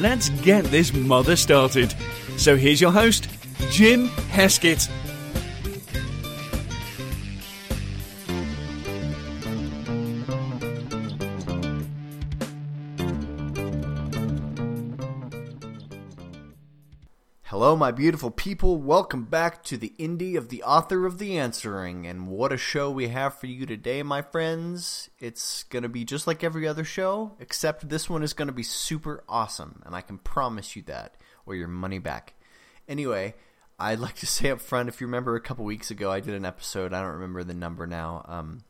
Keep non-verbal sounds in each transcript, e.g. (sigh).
let's get this mother started. So here's your host, Jim Heskett. My beautiful people. Welcome back to the Indie of the Author of the Answering. And what a show we have for you today, my friends. It's going to be just like every other show, except this one is going to be super awesome. And I can promise you that, or your money back. Anyway, I'd like to say up front, if you remember a couple weeks ago, I did an episode, I don't remember the number now, um,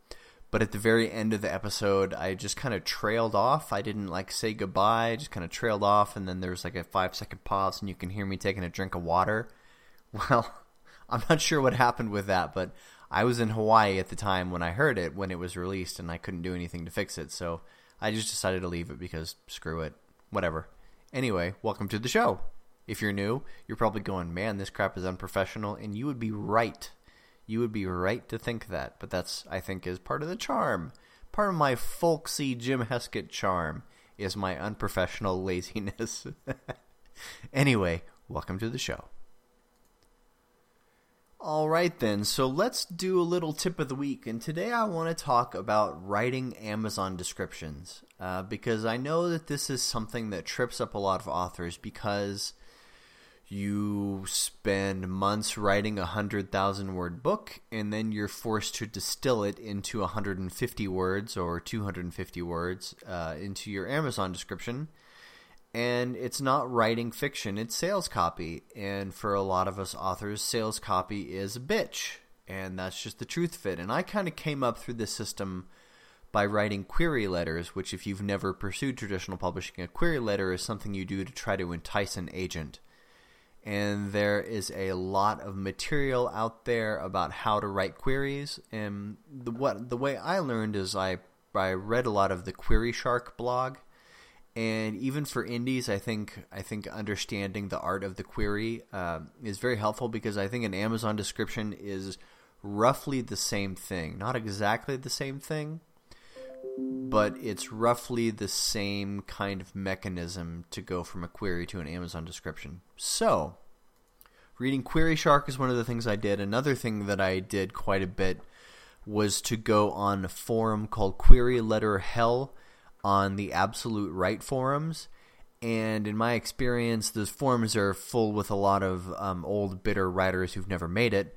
but at the very end of the episode, I just kind of trailed off. I didn't like say goodbye, I just kind of trailed off, and then there's like a five second pause, and you can hear me taking a drink of water. (laughs) Well, I'm not sure what happened with that, but I was in Hawaii at the time when I heard it, when it was released, and I couldn't do anything to fix it, so I just decided to leave it because screw it. Whatever. Anyway, welcome to the show. If you're new, you're probably going, man, this crap is unprofessional, and you would be right you would be right to think that, but that's, I think, is part of the charm. Part of my folksy Jim Heskett charm is my unprofessional (laughs) laziness. (laughs) anyway, welcome to the show. Alright then, so let's do a little tip of the week, and today I want to talk about writing Amazon descriptions, uh, because I know that this is something that trips up a lot of authors, because you spend months writing a 100,000 word book, and then you're forced to distill it into 150 words or 250 words uh, into your Amazon description. And it's not writing fiction, it's sales copy. And for a lot of us authors, sales copy is a bitch. And that's just the truth of it. And I kind of came up through this system by writing query letters, which if you've never pursued traditional publishing, a query letter is something you do to try to entice an agent and there is a lot of material out there about how to write queries. And the what the way I learned is I I read a lot of the Query Shark blog, and even for indies, I think I think understanding the art of the query uh, is very helpful because I think an Amazon description is roughly the same thing, not exactly the same thing, but it's roughly the same kind of mechanism to go from a query to an Amazon description. So, reading Query Shark is one of the things I did. Another thing that I did quite a bit was to go on a forum called Query Letter Hell on the Absolute Write forums. And in my experience, those forums are full with a lot of um, old, bitter writers who've never made it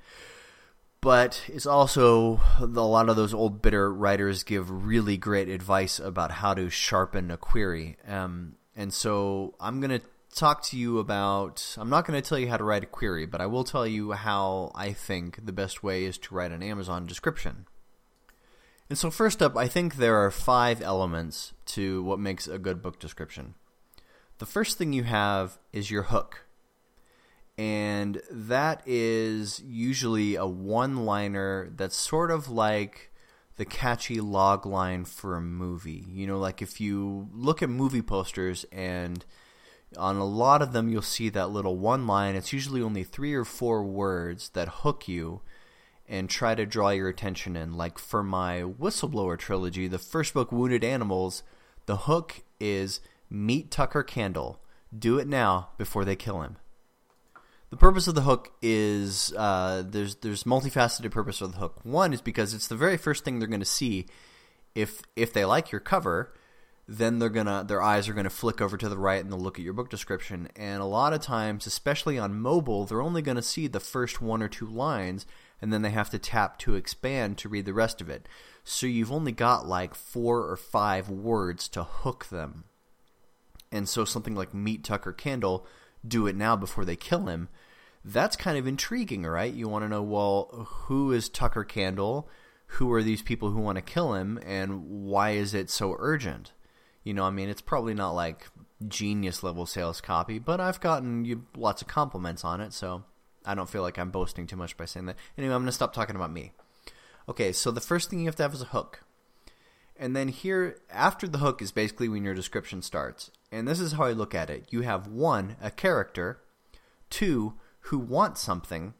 but it's also a lot of those old bitter writers give really great advice about how to sharpen a query. Um, and so I'm going to talk to you about, I'm not going to tell you how to write a query, but I will tell you how I think the best way is to write an Amazon description. And so first up, I think there are five elements to what makes a good book description. The first thing you have is your hook and that is usually a one-liner that's sort of like the catchy log line for a movie. You know, like if you look at movie posters and on a lot of them you'll see that little one line. It's usually only three or four words that hook you and try to draw your attention in. Like for my Whistleblower trilogy, the first book, Wounded Animals, the hook is Meet Tucker Candle. Do it now before they kill him the purpose of the hook is uh, there's there's multifaceted purpose of the hook. One is because it's the very first thing they're going to see if if they like your cover, then they're gonna their eyes are gonna flick over to the right and they'll look at your book description. And a lot of times, especially on mobile, they're only going to see the first one or two lines, and then they have to tap to expand to read the rest of it. So you've only got like four or five words to hook them. And so something like Meet Tucker Candle do it now before they kill him, that's kind of intriguing, right? You want to know, well, who is Tucker Candle? Who are these people who want to kill him? And why is it so urgent? You know, I mean, it's probably not like genius level sales copy, but I've gotten you lots of compliments on it, so I don't feel like I'm boasting too much by saying that. Anyway, I'm going to stop talking about me. Okay, so the first thing you have to have is a hook. And then here, after the hook is basically when your description starts. And this is how I look at it. You have one, a character, two, who wants something,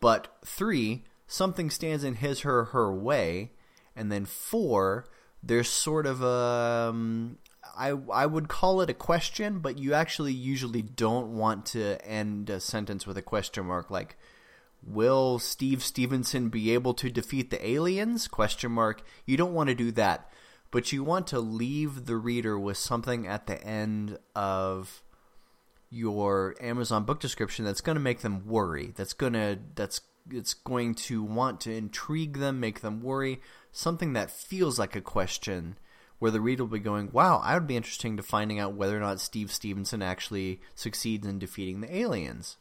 but three, something stands in his or her way, and then four, there's sort of a, um, I, I would call it a question, but you actually usually don't want to end a sentence with a question mark like, will Steve Stevenson be able to defeat the aliens? Question mark. You don't want to do that, but you want to leave the reader with something at the end of your Amazon book description that's going to make them worry. That's going to that's it's going to want to intrigue them, make them worry, something that feels like a question where the reader will be going, wow, I would be interested to finding out whether or not Steve Stevenson actually succeeds in defeating the aliens.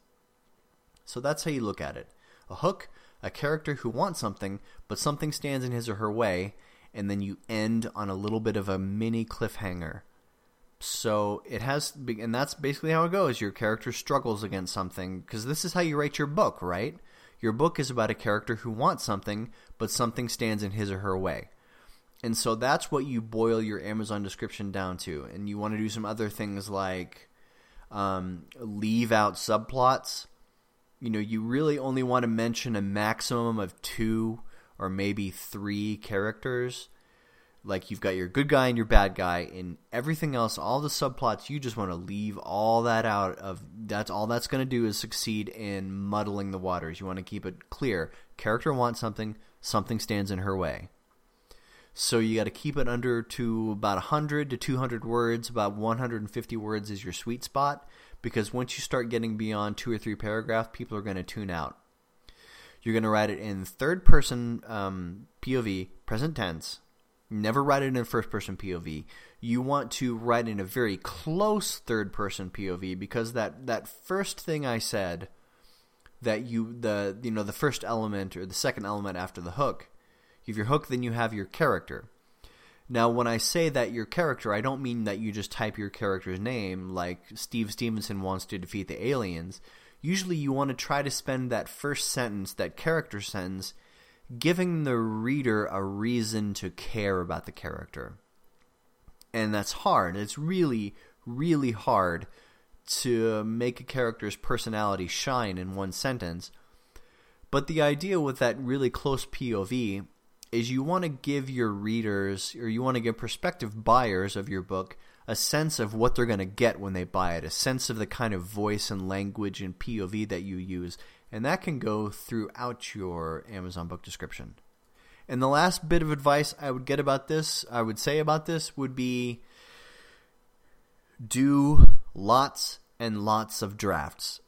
So that's how you look at it. A hook, a character who wants something, but something stands in his or her way, and then you end on a little bit of a mini cliffhanger. So it has, and that's basically how it goes. Your character struggles against something, because this is how you write your book, right? Your book is about a character who wants something, but something stands in his or her way. And so that's what you boil your Amazon description down to. And you want to do some other things like um, leave out subplots. You know, you really only want to mention a maximum of two or maybe three characters. Like you've got your good guy and your bad guy, and everything else, all the subplots, you just want to leave all that out of. That's all that's going to do is succeed in muddling the waters. You want to keep it clear. Character wants something, something stands in her way. So you got to keep it under to about 100 to 200 words. About 150 words is your sweet spot because once you start getting beyond two or three paragraphs, people are going to tune out. You're going to write it in third person um, POV, present tense. Never write it in first person POV. You want to write in a very close third person POV because that, that first thing I said that you the you know the first element or the second element after the hook you have your hook, then you have your character. Now, when I say that your character, I don't mean that you just type your character's name like Steve Stevenson wants to defeat the aliens. Usually you want to try to spend that first sentence, that character sentence, giving the reader a reason to care about the character. And that's hard. It's really, really hard to make a character's personality shine in one sentence. But the idea with that really close POV is you want to give your readers or you want to give prospective buyers of your book a sense of what they're going to get when they buy it, a sense of the kind of voice and language and POV that you use. And that can go throughout your Amazon book description. And the last bit of advice I would get about this, I would say about this, would be do lots and lots of drafts.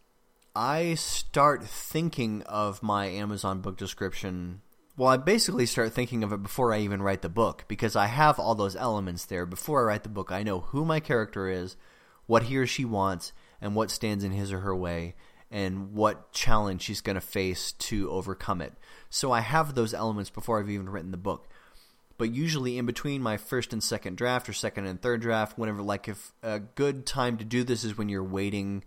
I start thinking of my Amazon book description well, I basically start thinking of it before I even write the book because I have all those elements there. Before I write the book, I know who my character is, what he or she wants, and what stands in his or her way, and what challenge she's going to face to overcome it. So I have those elements before I've even written the book. But usually in between my first and second draft or second and third draft, whenever like if a good time to do this is when you're waiting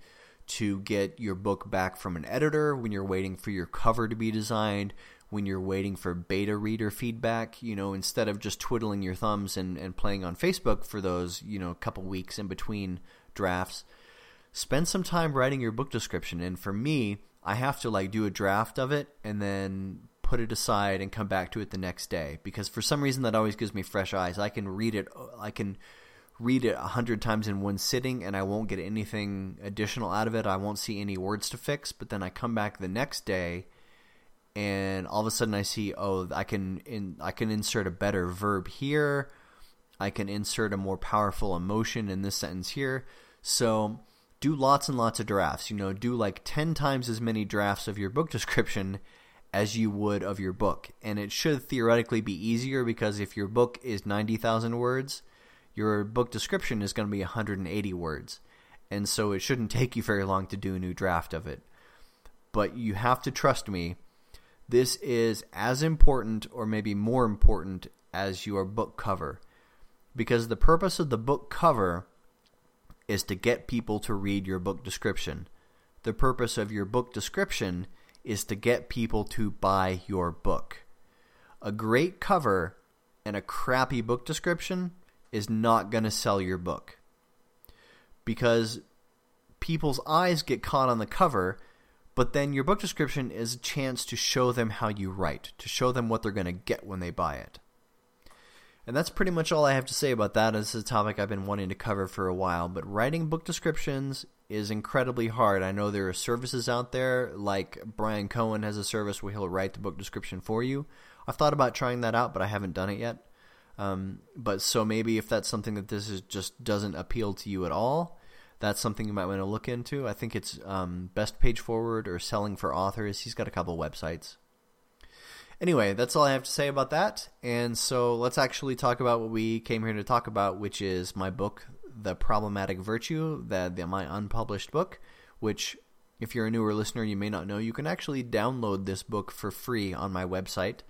to get your book back from an editor, when you're waiting for your cover to be designed, when you're waiting for beta reader feedback, you know, instead of just twiddling your thumbs and, and playing on Facebook for those, you know, couple weeks in between drafts, spend some time writing your book description. And for me, I have to like do a draft of it and then put it aside and come back to it the next day because for some reason that always gives me fresh eyes. I can read it I can read it a hundred times in one sitting and I won't get anything additional out of it. I won't see any words to fix, but then I come back the next day and all of a sudden I see, oh, I can in, I can insert a better verb here. I can insert a more powerful emotion in this sentence here. So do lots and lots of drafts. You know, do like 10 times as many drafts of your book (laughs) description as you would of your book. And it should theoretically be easier because if your book is 90,000 words, your book description is going to be 180 words. And so it shouldn't (laughs) take you very long to do a new draft of it. But you have to trust me this is as important or maybe more important as your book cover. Because the purpose of the book cover is to get people to read your book description. The purpose of your book description is to get people to buy your book. A great cover and a crappy book description is not going to sell your book. Because people's eyes get caught on the cover, but then your book description is a chance to show them how you write, to show them what they're going to get when they buy it. And that's pretty much all I have to say about that. Is a topic I've been wanting to cover for a while, but writing book descriptions is incredibly hard. I know there are services out there, like Bryan Cohen has a service where he'll write the book description for you. I've thought about trying that out, but I haven't done it yet. Um, but so maybe if that's something that this is just doesn't appeal to you at all, that's something you might want to look into. I think it's um, Best Page Forward or Selling for Authors. He's got a couple websites. Anyway, that's all I have to say about that. And so let's actually talk about what we came here to talk about, which is my book, The Problematic Virtue, that my unpublished book, which if you're a newer listener, you may not know, you can actually download this book for free on my website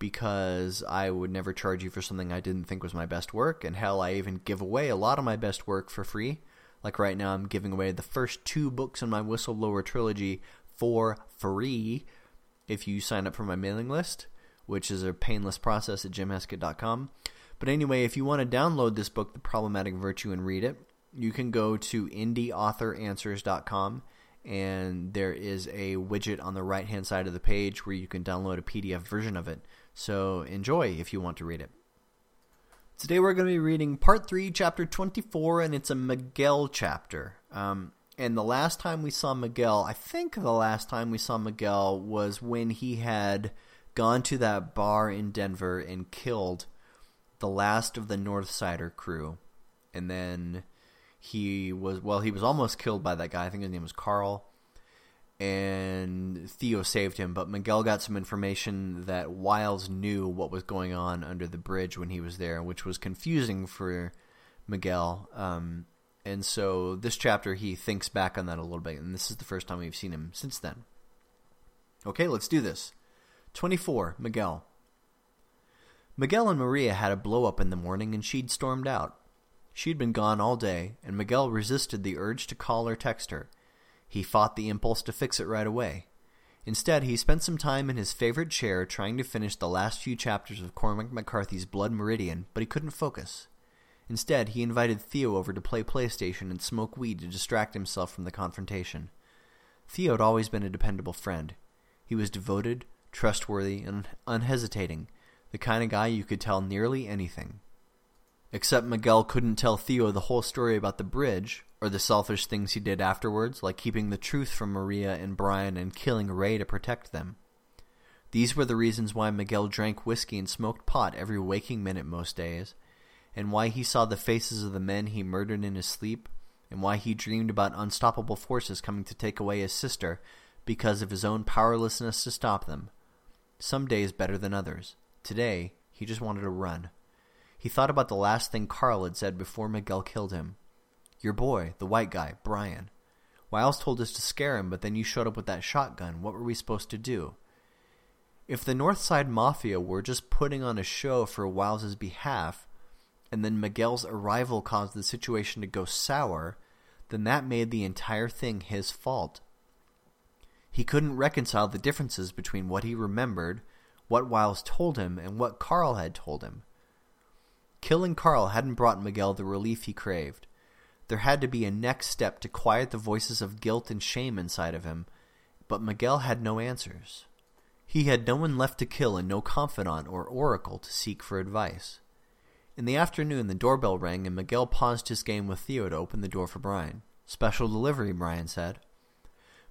because I would never charge you for something I didn't think was my best work. And hell, I even give away a lot of my best work for free. Like right now, I'm giving away the first two books in my Whistleblower trilogy for free if you sign up for my mailing list, which is a painless process at jimheskett.com. But anyway, if you want to download this book, The Problematic Virtue, and read it, you can go to indieauthoranswers.com and there is a widget on the right-hand side of the page where you can download a PDF version of it. So enjoy if you want to read it. Today we're going to be reading Part 3, Chapter 24, and it's a Miguel chapter. Um, and the last time we saw Miguel, I think the last time we saw Miguel was when he had gone to that bar in Denver and killed the last of the Northsider crew. And then he was, well, he was almost killed by that guy. I think his name was Carl. And Theo saved him, but Miguel got some information that Wiles knew what was going on under the bridge when he was there, which was confusing for Miguel. Um, and so this chapter, he thinks back on that a little bit, and this is the first time we've seen him since then. Okay, let's do this. 24. Miguel. Miguel and Maria had a blow-up in the morning, and she'd stormed out. She'd been gone all day, and Miguel resisted the urge to call or text her. He fought the impulse to fix it right away. Instead, he spent some time in his favorite chair trying to finish the last few chapters of Cormac McCarthy's Blood Meridian, but he couldn't focus. Instead, he invited Theo over to play PlayStation and smoke weed to distract himself from the confrontation. Theo had always been a dependable friend. He was devoted, trustworthy, and unhesitating, the kind of guy you could tell nearly anything. Except Miguel couldn't tell Theo the whole story about the bridge, or the selfish things he did afterwards, like keeping the truth from Maria and Brian and killing Ray to protect them. These were the reasons why Miguel drank whiskey and smoked pot every waking minute most days, and why he saw the faces of the men he murdered in his sleep, and why he dreamed about unstoppable forces coming to take away his sister because of his own powerlessness to stop them. Some days better than others. Today, he just wanted to run. He thought about the last thing Carl had said before Miguel killed him. Your boy, the white guy, Brian. Wiles told us to scare him, but then you showed up with that shotgun. What were we supposed to do? If the Northside Mafia were just putting on a show for Wiles's behalf, and then Miguel's arrival caused the situation to go sour, then that made the entire thing his fault. He couldn't reconcile the differences between what he remembered, what Wiles told him, and what Carl had told him. Killing Carl hadn't brought Miguel the relief he craved. There had to be a next step to quiet the voices of guilt and shame inside of him, but Miguel had no answers. He had no one left to kill and no confidant or oracle to seek for advice. In the afternoon, the doorbell rang and Miguel paused his game with Theo to open the door for Brian. Special delivery, Brian said.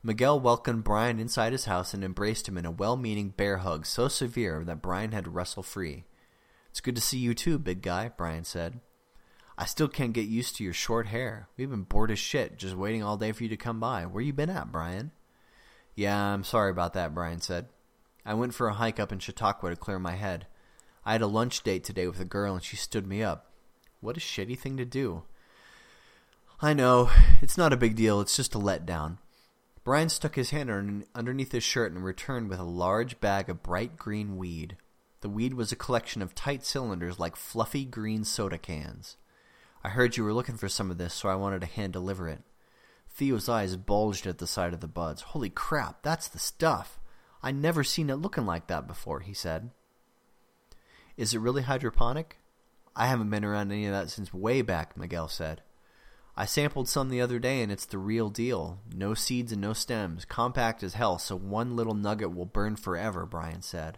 Miguel welcomed Brian inside his house and embraced him in a well-meaning bear hug so severe that Brian had to wrestle free. It's good to see you too, big guy, Brian said. I still can't get used to your short hair. We've been bored as shit, just waiting all day for you to come by. Where you been at, Brian? Yeah, I'm sorry about that, Brian said. I went for a hike up in Chautauqua to clear my head. I had a lunch date today with a girl and she stood me up. What a shitty thing to do. I know. It's not a big deal. It's just a letdown. Brian stuck his hand underneath his shirt and returned with a large bag of bright green weed. The weed was a collection of tight cylinders like fluffy green soda cans. I heard you were looking for some of this, so I wanted to hand deliver it. Theo's eyes bulged at the sight of the buds. Holy crap, that's the stuff. I never seen it looking like that before, he said. Is it really hydroponic? I haven't been around any of that since way back, Miguel said. I sampled some the other day and it's the real deal. No seeds and no stems. Compact as hell, so one little nugget will burn forever, Brian said.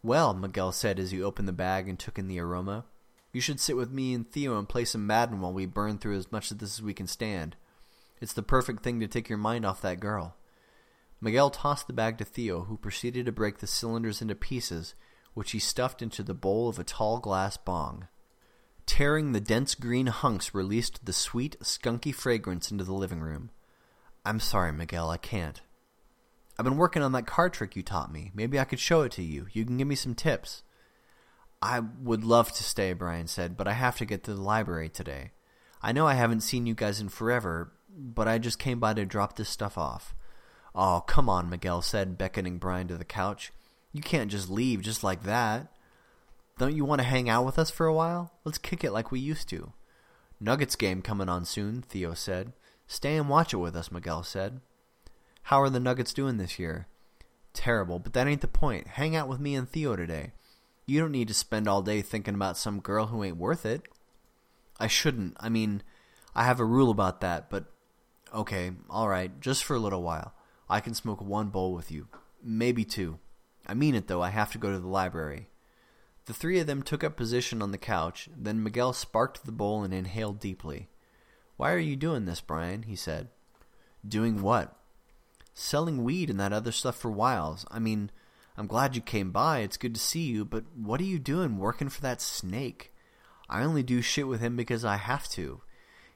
Well, Miguel said as he opened the bag and took in the aroma, you should sit with me and Theo and play some Madden while we burn through as much of this as we can stand. It's the perfect thing to take your mind off that girl. Miguel tossed the bag to Theo, who proceeded to break the cylinders into pieces, which he stuffed into the bowl of a tall glass bong. Tearing the dense green hunks released the sweet, skunky fragrance into the living room. I'm sorry, Miguel, I can't. I've been working on that card trick you taught me. Maybe I could show it to you. You can give me some tips. I would love to stay, Brian said, but I have to get to the library today. I know I haven't seen you guys in forever, but I just came by to drop this stuff off. Oh, come on, Miguel said, beckoning Brian to the couch. You can't just leave just like that. Don't you want to hang out with us for a while? Let's kick it like we used to. Nuggets game coming on soon, Theo said. Stay and watch it with us, Miguel said. How are the Nuggets doing this year? Terrible, but that ain't the point. Hang out with me and Theo today. You don't need to spend all day thinking about some girl who ain't worth it. I shouldn't. I mean, I have a rule about that, but okay, alright, just for a little while. I can smoke one bowl with you. Maybe two. I mean it, though. I have to go to the library. The three of them took up position on the couch. Then Miguel sparked the bowl and inhaled deeply. Why are you doing this, Brian? he said. Doing what? Selling weed and that other stuff for Wiles. I mean, I'm glad you came by. It's good to see you, but what are you doing working for that snake? I only do shit with him because I have to.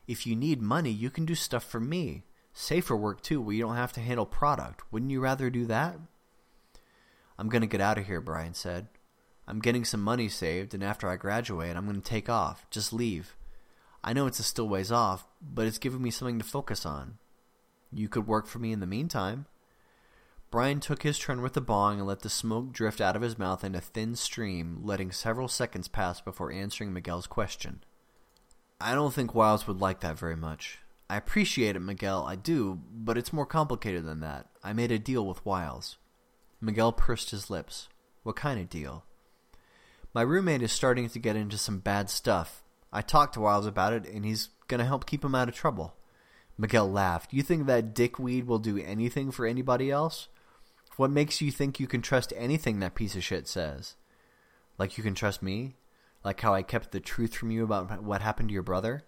If you need money, you can do stuff for me. Safer work, too, where you don't have to handle product. Wouldn't you rather do that? I'm going to get out of here, Brian said. I'm getting some money saved, and after I graduate, I'm going to take off. Just leave. I know it's a still ways off, but it's giving me something to focus on. You could work for me in the meantime. Brian took his turn with the bong and let the smoke drift out of his mouth in a thin stream, letting several seconds pass before answering Miguel's question. I don't think Wiles would like that very much. I appreciate it, Miguel, I do, but it's more complicated than that. I made a deal with Wiles. Miguel pursed his lips. What kind of deal? My roommate is starting to get into some bad stuff. I talked to Wiles about it, and he's going to help keep him out of trouble. Miguel laughed. You think that dickweed will do anything for anybody else? What makes you think you can trust anything that piece of shit says? Like you can trust me? Like how I kept the truth from you about what happened to your brother?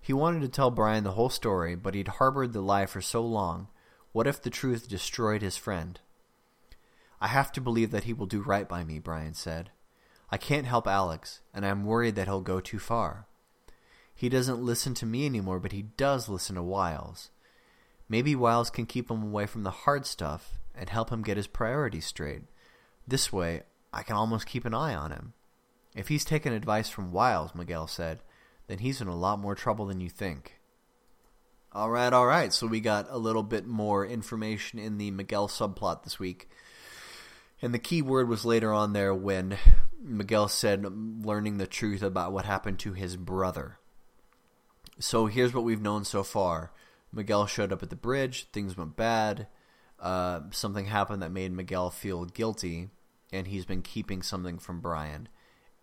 He wanted to tell Brian the whole story, but he'd harbored the lie for so long. What if the truth destroyed his friend? I have to believe that he will do right by me, Brian said. I can't help Alex, and I'm worried that he'll go too far. He doesn't listen to me anymore, but he does listen to Wiles. Maybe Wiles can keep him away from the hard stuff and help him get his priorities straight. This way, I can almost keep an eye on him. If he's taken advice from Wiles, Miguel said, then he's in a lot more trouble than you think. All right, all right. So we got a little bit more information in the Miguel subplot this week. And the key word was later on there when Miguel said learning the truth about what happened to his brother. So here's what we've known so far. Miguel showed up at the bridge. Things went bad. Uh, something happened that made Miguel feel guilty. And he's been keeping something from Brian.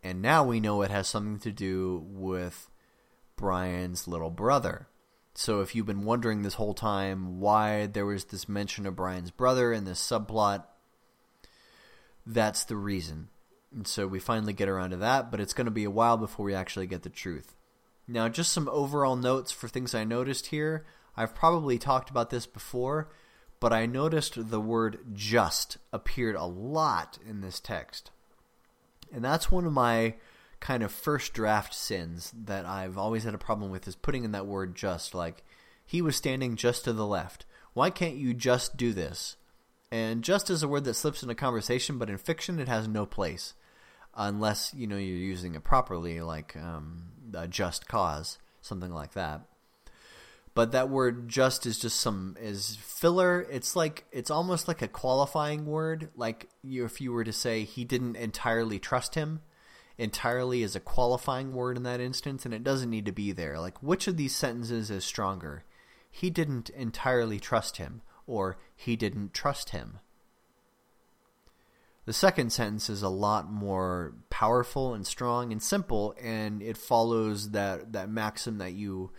And now we know it has something to do with Brian's little brother. So if you've been wondering this whole time why there was this mention of Brian's brother in this subplot, that's the reason. And so we finally get around to that, but it's going to be a while before we actually get the truth. Now, just some overall notes for things I noticed here. I've probably talked about this before, but I noticed the word just appeared a lot in this text. And that's one of my kind of first draft sins that I've always had a problem with is putting in that word just. Like, he was standing just to the left. Why can't you just do this? And just is a word that slips into conversation, but in fiction it has no place. Unless, you know, you're using it properly, like um, a just cause, something like that. But that word just is just some, is filler. It's like, it's almost like a qualifying word. Like, you, if you were to say he didn't entirely trust him, entirely is a qualifying word in that instance, and it doesn't need to be there. Like, which of these sentences is stronger? He didn't entirely trust him, or he didn't trust him. The second sentence is a lot more powerful and strong and simple, and it follows that, that maxim that you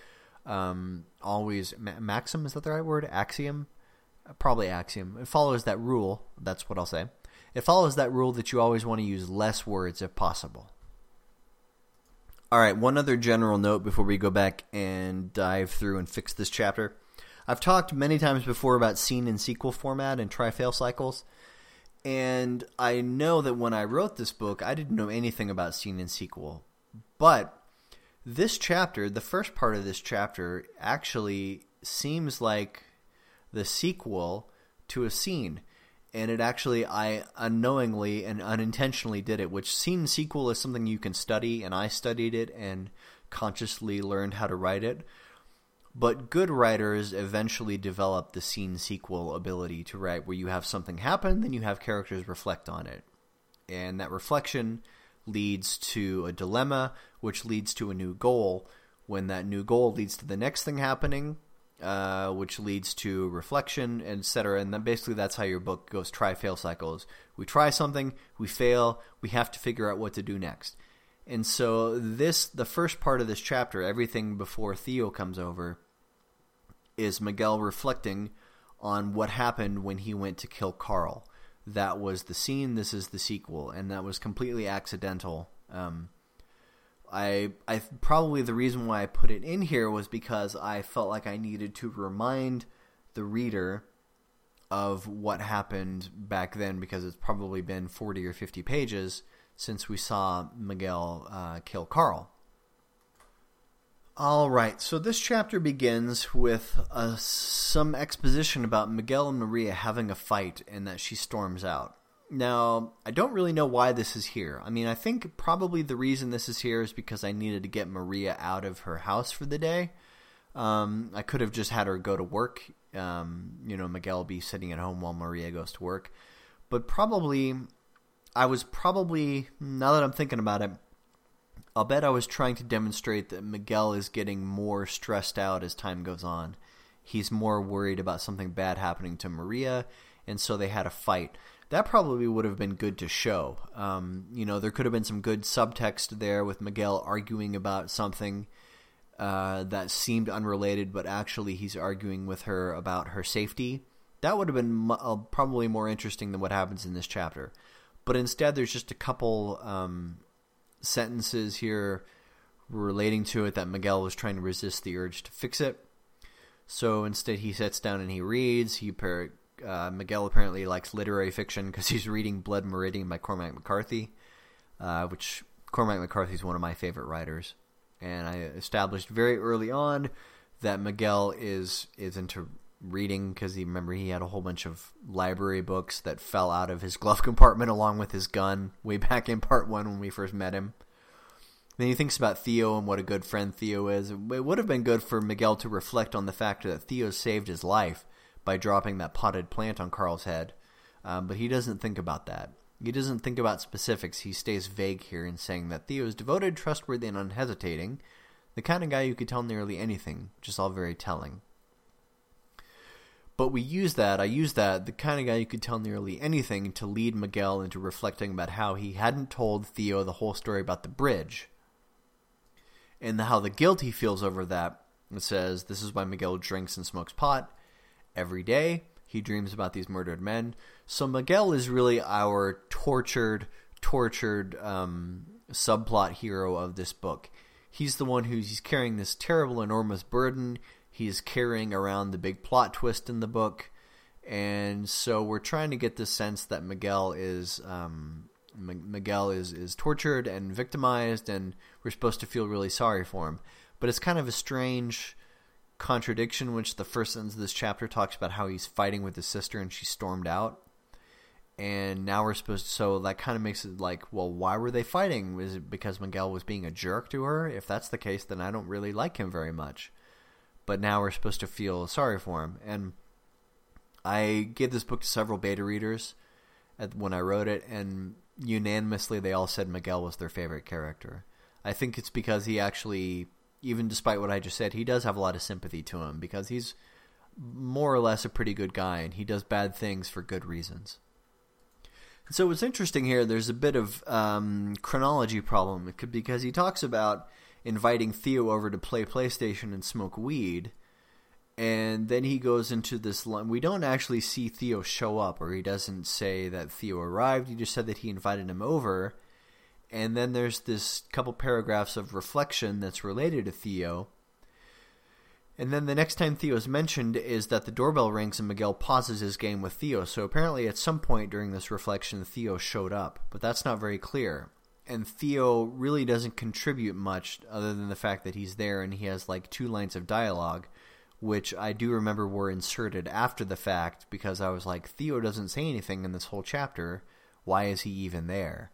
um, always... Ma maxim, is that the right word? Axiom? Probably axiom. It follows that rule, that's what I'll say. It follows that rule that you always want to use less words if possible. All right, one other general note before we go back and dive through and fix this chapter. I've talked many times before about scene and sequel format and tri-fail cycles. And I know that when I wrote this book, I didn't know anything about scene and sequel. But this chapter, the first part of this chapter, actually seems like the sequel to a scene. And it actually, I unknowingly and unintentionally did it, which scene sequel is something you can study, and I studied it and consciously learned how to write it. But good writers eventually develop the scene sequel ability to write where you have something happen, then you have characters reflect on it. And that reflection leads to a dilemma, which leads to a new goal. When that new goal leads to the next thing happening, uh, which leads to reflection, etc. And then basically that's how your book goes try-fail cycles. We try something, we fail, we have to figure out what to do next. And so this, the first part of this chapter, everything before Theo comes over, is Miguel reflecting on what happened when he went to kill Carl. That was the scene, this is the sequel, and that was completely accidental. Um, I, I probably the reason why I put it in here was because I felt like I needed to remind the reader of what happened back then because it's probably been 40 or 50 pages since we saw Miguel uh, kill Carl. All right, so this chapter begins with uh, some exposition about Miguel and Maria having a fight and that she storms out. Now, I don't really know why this is here. I mean, I think probably the reason this is here is because I needed to get Maria out of her house for the day. Um, I could have just had her go to work. Um, you know, Miguel be sitting at home while Maria goes to work. But probably I was probably, now that I'm thinking about it, I'll bet I was trying to demonstrate that Miguel is getting more stressed out as time goes on. He's more worried about something bad happening to Maria, and so they had a fight. That probably would have been good to show. Um, you know, there could have been some good subtext there with Miguel arguing about something uh, that seemed unrelated, but actually he's arguing with her about her safety. That would have been uh, probably more interesting than what happens in this chapter. But instead, there's just a couple um, sentences here relating to it that Miguel was trying to resist the urge to fix it. So instead, he sits down and he reads. He uh, Miguel apparently likes literary fiction because he's reading Blood Meridian by Cormac McCarthy, uh, which Cormac McCarthy is one of my favorite writers. And I established very early on that Miguel is is into reading because he remember he had a whole bunch of library books that fell out of his glove (laughs) compartment along with his gun way back in part one when we first met him. Then he thinks about Theo and what a good friend Theo is. It would have been good for Miguel to reflect on the fact that Theo saved his life by dropping that potted plant on Carl's head. Um, but he doesn't think about that. He doesn't think about specifics. He stays vague here in saying that Theo is devoted, trustworthy, and unhesitating. The kind of guy you could tell nearly anything, just all very telling. But we use that, I use that, the kind of guy you could tell nearly anything to lead Miguel into reflecting about how he hadn't told Theo the whole story about the bridge. And how the guilt he feels over that. It says, this is why Miguel drinks and smokes pot every day. He dreams about these murdered men. So Miguel is really our tortured, tortured um, subplot hero of this book. He's the one who's he's carrying this terrible, enormous burden. He's carrying around the big plot twist in the book. And so we're trying to get the sense that Miguel is um, Miguel is, is tortured and victimized, and we're supposed to feel really sorry for him. But it's kind of a strange contradiction, which the first sentence of this chapter talks about how he's fighting with his sister and she stormed out. And now we're supposed to, so that kind of makes it like, well, why were they fighting? Was it because Miguel was being a jerk to her? If that's the case, then I don't really like him very much but now we're supposed to feel sorry for him. And I gave this book to several beta readers at, when I wrote it, and unanimously they all said Miguel was their favorite character. I think it's because he actually, even despite what I just said, he does have a lot of sympathy to him because he's more or less a pretty good guy and he does bad things for good reasons. So what's interesting here, there's a bit of um, chronology problem because he talks about inviting Theo over to play PlayStation and smoke weed, and then he goes into this line. We don't actually see Theo show up, or he doesn't say that Theo arrived. He just said that he invited him over, and then there's this couple paragraphs of reflection that's related to Theo. And then the next time Theo is mentioned is that the doorbell rings and Miguel pauses his game with Theo. So apparently at some point during this reflection, Theo showed up, but that's not very clear. And Theo really doesn't contribute much other than the fact that he's there and he has like two lines of dialogue, which I do remember were inserted after the fact because I was like, Theo doesn't say anything in this whole chapter. Why is he even there?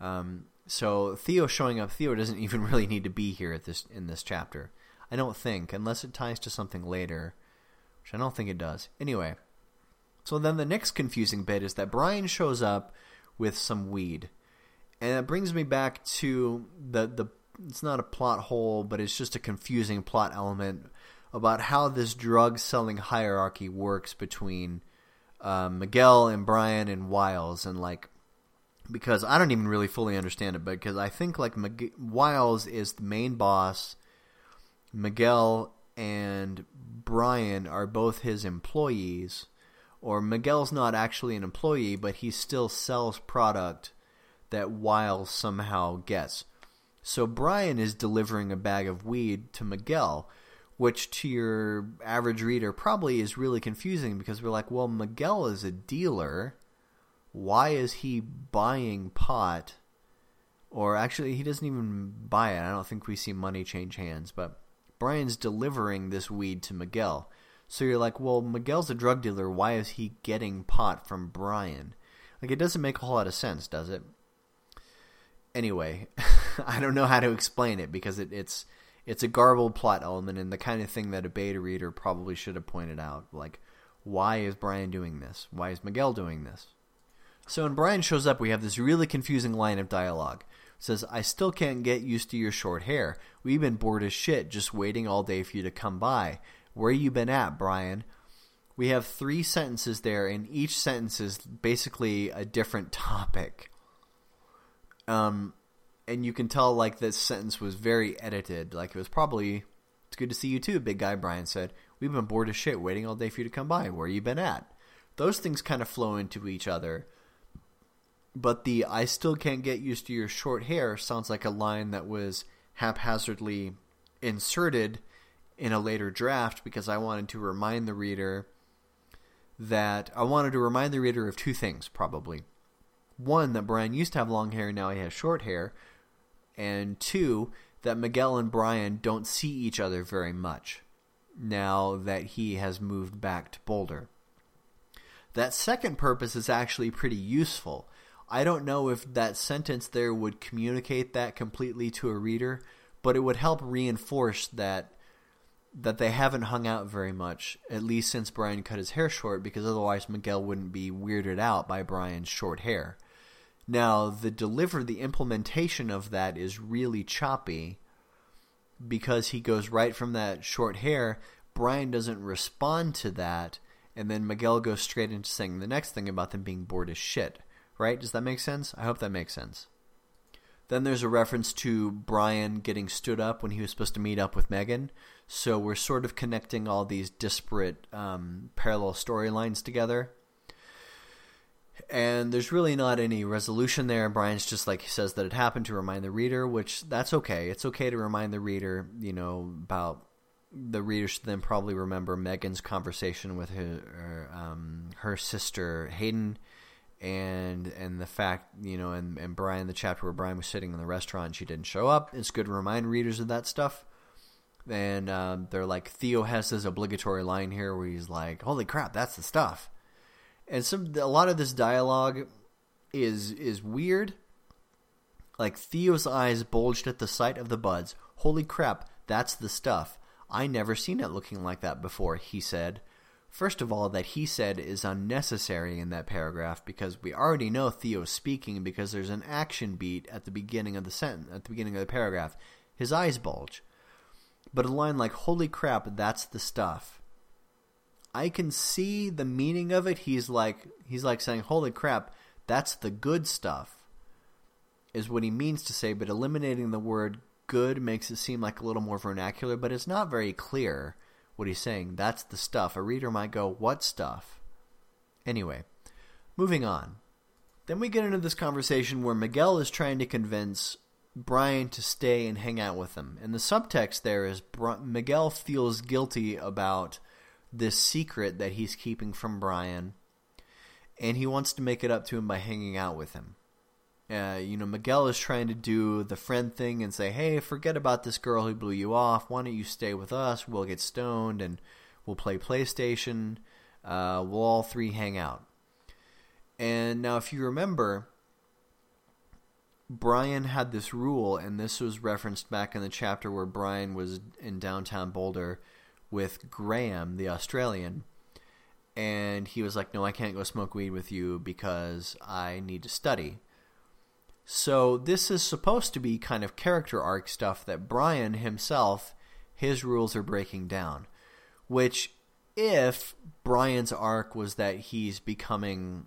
Um, so Theo showing up, Theo doesn't (laughs) even really need to be here at this in this chapter. I don't think, unless it ties to something later, which I don't think it does. Anyway, so then the next confusing bit is that Brian shows up with some weed. And it brings me back to the the it's not a plot hole, but it's just a confusing plot element about how this drug selling hierarchy works between uh, Miguel and Brian and Wiles. And like because I don't even really fully understand it, but because I think like Miguel, Wiles is the main boss, Miguel and Brian are both his employees, or Miguel's not actually an employee, but he still sells product that Wiles somehow gets. So Brian is delivering a bag of weed to Miguel, which to your average reader probably is really confusing because we're like, well, Miguel is a dealer why is he buying pot? Or actually, he doesn't even buy it. I don't think we see money change hands. But Brian's delivering this weed to Miguel. So you're like, well, Miguel's a drug dealer. Why is he getting pot from Brian? Like, it doesn't make a whole lot of sense, does it? Anyway, (laughs) I don't know how to explain it because it, it's it's a garbled plot element and the kind of thing that a beta reader probably should have pointed out. Like, why is Brian doing this? Why is Miguel doing this? So when Brian shows up, we have this really confusing line of dialogue. It says, I still can't get used to your short hair. We've been bored as shit just waiting all day for you to come by. Where you been at, Brian? We have three sentences there, and each sentence is basically a different (laughs) topic. Um, and you can tell, like, this sentence was very edited. Like, it was probably, it's good to see you too, big guy, Brian said. We've been bored as shit waiting all day for you to come by. Where you been at? Those things kind of flow into each other but the I still can't get used to your short hair sounds like a line that was haphazardly inserted in a later draft because I wanted to remind the reader that I wanted to remind the reader of two things probably. One, that Brian used to have long hair, and now he has short hair. And two, that Miguel and Brian don't see each other very much now that he has moved back to Boulder. That second purpose is actually pretty useful I don't know if that sentence there would communicate that completely to a reader, but it would help reinforce that that they haven't hung out very much, at least since Brian cut his hair short, because otherwise Miguel wouldn't be weirded out by Brian's short hair. Now, the deliver, the implementation of that is really choppy because he goes right from that short hair. Brian doesn't respond to that, and then Miguel goes straight into saying the next thing about them being bored as shit right? Does that make sense? I hope that makes sense. Then there's a reference to Brian getting stood up when he was supposed to meet up with Megan. So we're sort of connecting all these disparate um, parallel storylines together. And there's really not any resolution there. Brian's just like he says that it happened to remind the reader, which that's okay. It's okay to remind the reader, you know, about the reader should then probably remember Megan's conversation with her, her, um, her sister Hayden and and the fact you know and and Brian the chapter where Brian was sitting in the restaurant she didn't show up it's good to remind readers of that stuff and um, they're like Theo has obligatory line here where he's like holy crap that's the stuff and some a lot of this dialogue is is weird like Theo's eyes bulged at the sight of the buds holy crap that's the stuff I never seen it looking like that before he said First of all, that he said is unnecessary in that paragraph because we already know Theo's speaking because there's an action beat at the beginning of the sentence, at the beginning of the paragraph. His eyes bulge. But a line like, holy crap, that's the stuff. I can see the meaning of it. He's like, he's like saying, holy crap, that's the good stuff is what he means to say, but eliminating the word good makes it seem like a little more vernacular, but it's not very clear what he's saying. That's the stuff. A reader might go, what stuff? Anyway, moving on. Then we get into this conversation where Miguel is trying to convince Brian to stay and hang out with him. And the subtext there is Miguel feels guilty about this secret that he's keeping from Brian, and he wants to make it up to him by hanging out with him. Uh, you know, Miguel is trying to do the friend thing and say, hey, forget about this girl who blew you off. Why don't you stay with us? We'll get stoned and we'll play PlayStation. Uh, we'll all three hang out. And now, if you remember, Brian had this rule, and this was referenced back in the chapter where Brian was in downtown Boulder with Graham, the Australian. And he was like, no, I can't go smoke weed with you because I need to study. So this is supposed to be kind of character arc stuff that Brian himself, his rules are breaking down. Which, if Brian's arc was that he's becoming,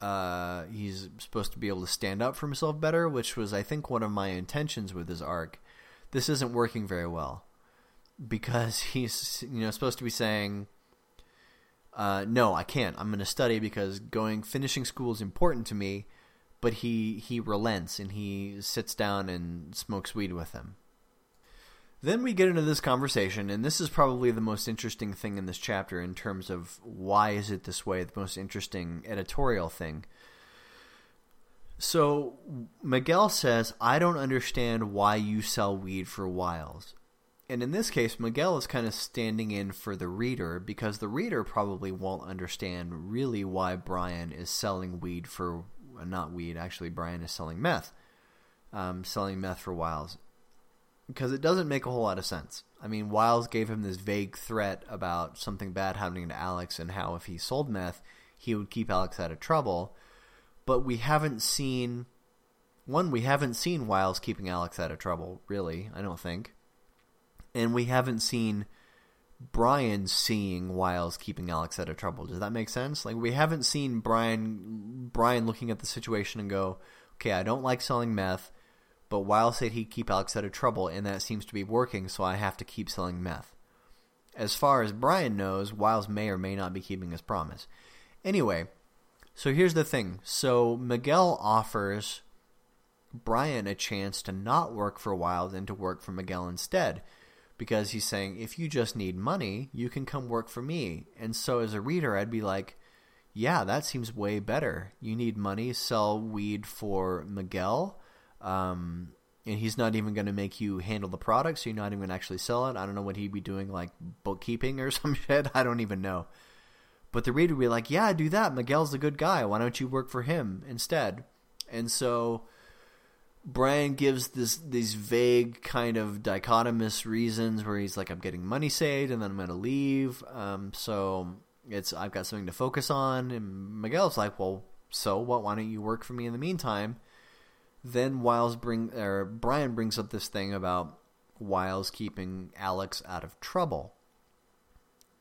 uh, he's supposed to be able to stand up for himself better, which was, I think, one of my intentions with his arc, this isn't working very well. Because (laughs) he's, you know, supposed to be saying, uh, no, I can't. I'm going to study because going, finishing school is important to me but he he relents and he sits down and smokes weed with him. Then we get into this conversation, and this is probably the most interesting thing in this chapter in terms of why is it this way, the most interesting editorial thing. So Miguel says, I don't understand why you sell weed for Wiles. And in this case, Miguel is kind of standing in for the reader because the reader probably won't understand really why Brian is selling weed for uh, not weed. Actually, Brian is selling meth, um, selling meth for Wiles, because it doesn't make a whole lot of sense. I mean, Wiles gave him this vague threat about something bad happening to Alex and how if he sold meth, he would keep Alex out of trouble. But we haven't seen one. We haven't seen Wiles keeping Alex out of trouble, really. I don't think, and we haven't seen. Brian seeing Wiles keeping Alex out of trouble. Does that make sense? Like we haven't seen Brian Brian looking at the situation and go, "Okay, I don't like selling meth, but Wiles said he'd keep Alex out of trouble, and that seems to be working, so I have to keep selling meth." As far as Brian knows, Wiles may or may not be keeping his promise. Anyway, so here's the thing. So Miguel offers Brian a chance to not work for Wiles and to work for Miguel instead because he's saying, if you just need money, you can come work for me. And so as a reader, I'd be like, yeah, that seems way better. You need money, sell weed for Miguel, um, and he's not even going to make you handle the product, so you're not even going to actually sell it. I don't know what he'd be doing, like bookkeeping or (laughs) some shit. I don't even know. But the reader would be like, yeah, do that. Miguel's a good guy. Why don't you work for him instead? And so Brian gives this these vague kind of dichotomous reasons where he's like, I'm getting money saved and then I'm going to leave. Um, so it's I've got something to focus on. And Miguel's like, well, so what? Why don't you work for me in the meantime? Then Wiles bring or Brian brings up this thing about Wiles keeping Alex out of trouble.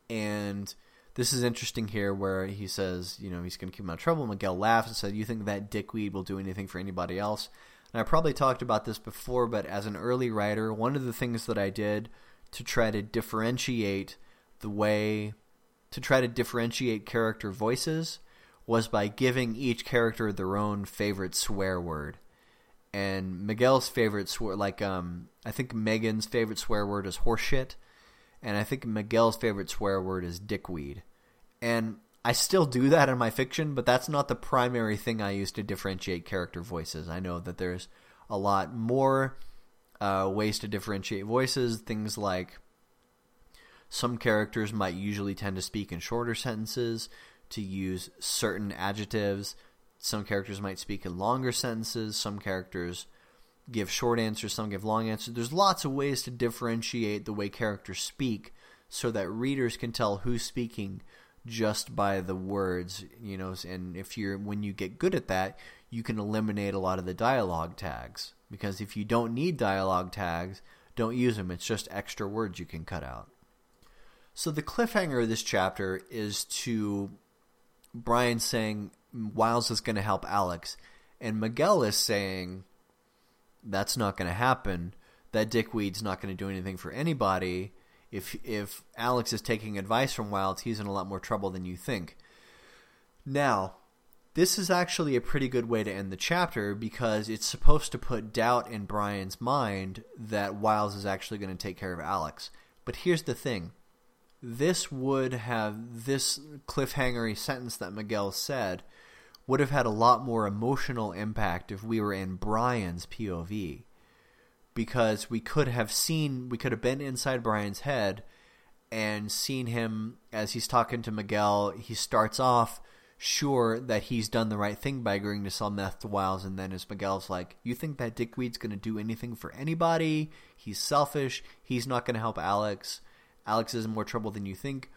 And this is interesting here where he says, you know, he's going to keep him out of trouble. Miguel laughs and said, you think that dickweed will do anything for anybody else? And I probably talked about this before, but as an early writer, one of the things that I did to try to differentiate the way to try to differentiate character voices was by giving each character their own favorite swear word. And Miguel's favorite swear, like um, I think Megan's favorite swear word is horseshit, and I think Miguel's favorite swear word is dickweed. And I still do that in my fiction, but that's not the primary thing I use to differentiate character voices. I know that there's a lot more uh, ways to differentiate voices. Things like some characters might usually tend to speak in shorter sentences to use certain adjectives. Some characters might speak in longer sentences. Some characters give short answers. Some give long answers. There's lots of ways to differentiate the way characters speak so that readers can tell who's speaking just by the words, you know, and if you're when you get good at that, you can eliminate a lot of the dialogue tags because if you don't need dialogue tags, don't use them. It's just extra words you can cut out. So the cliffhanger of this chapter is to Brian saying Wiles is going to help Alex, and Miguel is saying that's not going to happen. That dickweed's not going to do anything for anybody. If if Alex is taking advice from Wiles, he's in a lot more trouble than you think. Now, this is actually a pretty good way to end the chapter because it's supposed to put doubt in Brian's mind that Wiles is actually going to take care of Alex. But here's the thing this would have this cliffhangery sentence that Miguel said would have had a lot more emotional impact if we were in Brian's POV because we could have seen we could have been inside Brian's head and seen him as he's talking to Miguel he starts off sure that he's done the right thing by agreeing to sell meth to Wiles and then as Miguel's like you think that Dickweed's going to do anything for anybody he's selfish he's not going to help Alex Alex is in more trouble than you think.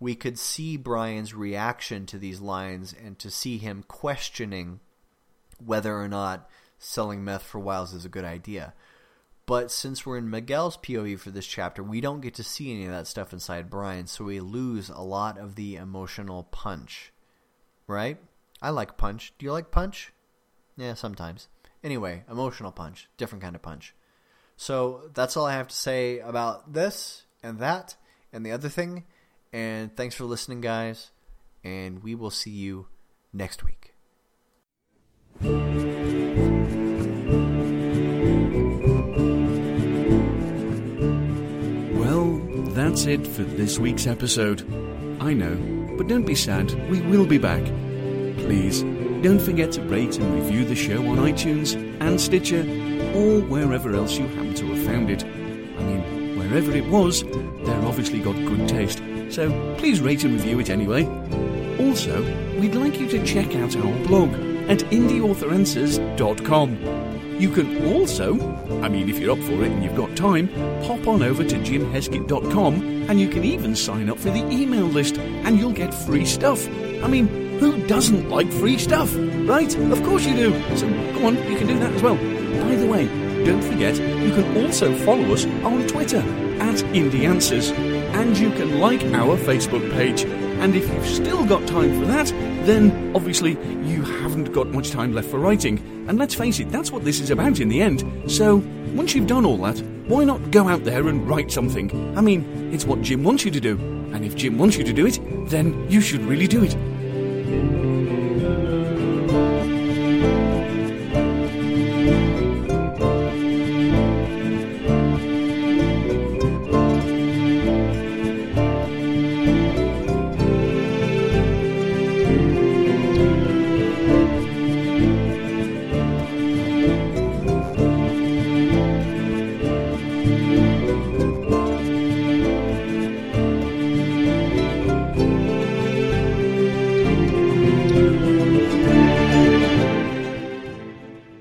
We could see Brian's reaction to these lines and to see him questioning whether or not selling meth for Wiles is a good idea. But since we're in Miguel's POV for this chapter, we don't get to see any of that stuff inside Brian, so we lose a lot of the emotional punch. Right? I like punch. Do you like punch? Yeah, sometimes. Anyway, emotional punch. Different kind of punch. So that's all I have to say about this and that and the other thing. And thanks for listening, guys. And we will see you next week. That's it for this week's episode. I know, but don't be sad, we will be back. Please, don't forget to rate and review the show on iTunes and Stitcher, or wherever else you happen to have found it. I mean, wherever it was, they're obviously got good taste. So please rate and review it anyway. Also, we'd like you to check out our blog at indieauthoranswers.com. You can also, I mean, if you're up for it and you've got time, pop on over to jimheskett.com and you can even sign up for the email list and you'll get free stuff. I mean, who doesn't like free stuff, right? Of course you do. So go on, you can do that as well. By the way, don't forget, you can also follow us on Twitter at Indie Answers, and you can like our Facebook page. And if you've still got time for that, then obviously you haven't got much time left for writing. And let's face it, that's what this is about in the end. So, once you've done all that, why not go out there and write something? I mean, it's what Jim wants you to do. And if Jim wants you to do it, then you should really do it.